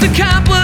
the cop